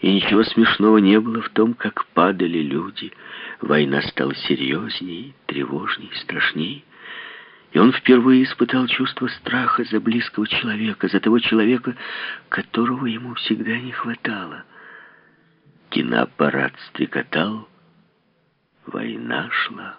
И ничего смешного не было в том, как падали люди. Война стала серьезней, тревожней, страшней. И он впервые испытал чувство страха за близкого человека, за того человека, которого ему всегда не хватало. Киноаппарат стрекотал, война шла.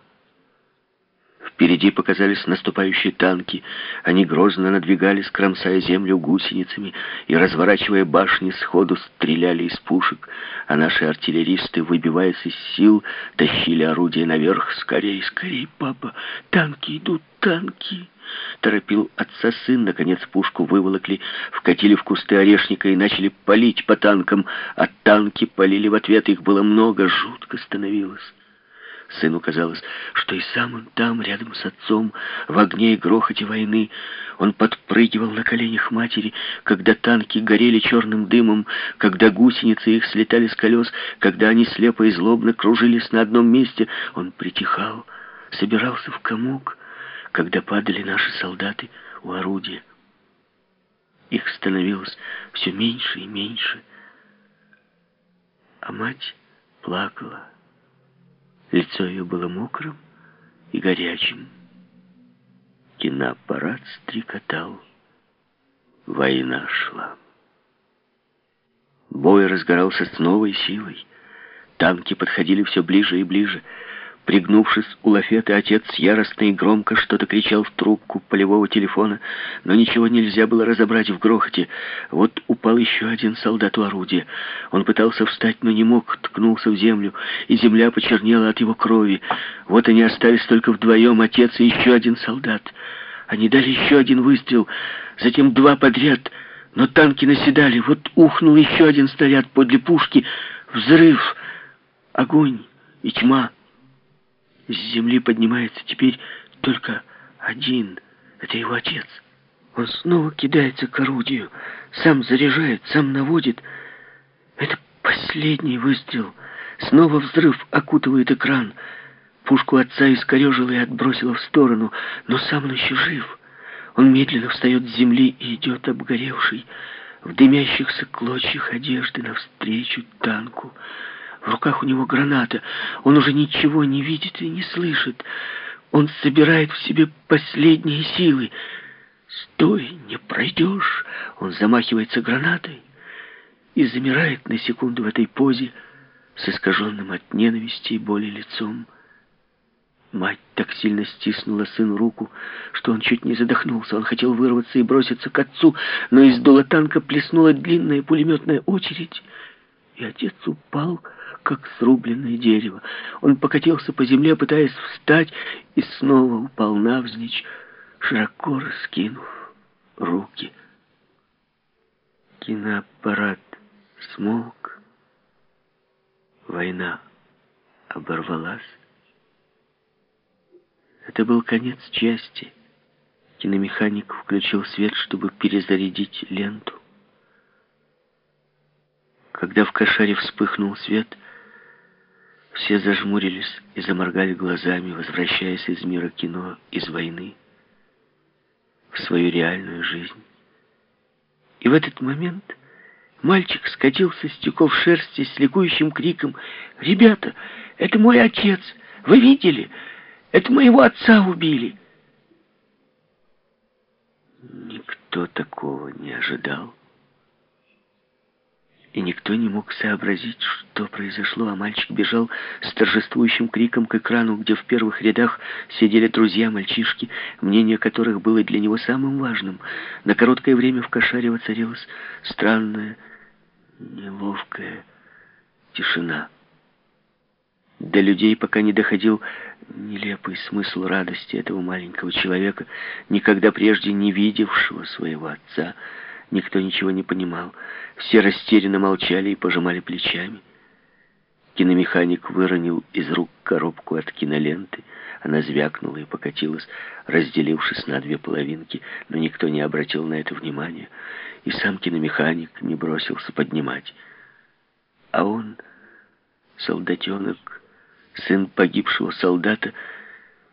Впереди показались наступающие танки. Они грозно надвигались, кромсая землю гусеницами и, разворачивая башни, сходу стреляли из пушек, а наши артиллеристы, выбиваясь из сил, тащили орудия наверх. «Скорей, скорей, папа! Танки идут, танки!» Торопил отца сын, наконец пушку выволокли, вкатили в кусты орешника и начали палить по танкам, а танки полили в ответ, их было много, жутко становилось. Сыну казалось, что и сам он там, рядом с отцом, в огне и грохоте войны. Он подпрыгивал на коленях матери, когда танки горели черным дымом, когда гусеницы их слетали с колес, когда они слепо и злобно кружились на одном месте. Он притихал, собирался в комок, когда падали наши солдаты у орудия. Их становилось все меньше и меньше, а мать плакала. Лицо ее было мокрым и горячим. Киноаппарат стрекотал. Война шла. Бой разгорался с новой силой. Танки подходили все ближе и ближе. Пригнувшись у лафеты, отец яростно и громко что-то кричал в трубку полевого телефона, но ничего нельзя было разобрать в грохоте. Вот упал еще один солдат у орудия. Он пытался встать, но не мог, ткнулся в землю, и земля почернела от его крови. Вот они остались только вдвоем, отец и еще один солдат. Они дали еще один выстрел, затем два подряд, но танки наседали. Вот ухнул еще один снаряд подле пушки. Взрыв, огонь и тьма. С земли поднимается теперь только один. Это его отец. Он снова кидается к орудию. Сам заряжает, сам наводит. Это последний выстрел. Снова взрыв окутывает экран. Пушку отца искорежило и отбросило в сторону, но сам он еще жив. Он медленно встает с земли и идет обгоревший, в дымящихся клочьях одежды навстречу танку. В руках у него граната. Он уже ничего не видит и не слышит. Он собирает в себе последние силы. «Стой, не пройдешь!» Он замахивается гранатой и замирает на секунду в этой позе с искаженным от ненависти и боли лицом. Мать так сильно стиснула сыну руку, что он чуть не задохнулся. Он хотел вырваться и броситься к отцу, но из дула танка плеснула длинная пулеметная очередь, и отец упал, как срубленное дерево. Он покатился по земле, пытаясь встать, и снова упал навзничь, широко раскинув руки. Киноаппарат смолк. Война оборвалась. Это был конец части. Киномеханик включил свет, чтобы перезарядить ленту. Когда в кошаре вспыхнул свет, все зажмурились и заморгали глазами, возвращаясь из мира кино, из войны, в свою реальную жизнь. И в этот момент мальчик скатился с тюков шерсти с ликующим криком «Ребята, это мой отец! Вы видели? Это моего отца убили!» Никто такого не ожидал. И никто не мог сообразить, что произошло, а мальчик бежал с торжествующим криком к экрану, где в первых рядах сидели друзья-мальчишки, мнение которых было для него самым важным. На короткое время в кошаре воцарилась странная, неловкая тишина. До людей пока не доходил нелепый смысл радости этого маленького человека, никогда прежде не видевшего своего отца, Никто ничего не понимал. Все растерянно молчали и пожимали плечами. Киномеханик выронил из рук коробку от киноленты. Она звякнула и покатилась, разделившись на две половинки, но никто не обратил на это внимания. И сам киномеханик не бросился поднимать. А он, солдатенок, сын погибшего солдата,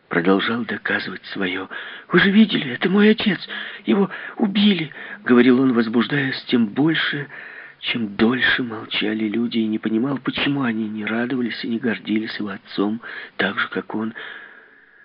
продолжал доказывать свое. «Вы же видели, это мой отец, его убили», — говорил он, возбуждаясь тем больше, чем дольше молчали люди, и не понимал, почему они не радовались и не гордились его отцом, так же, как он.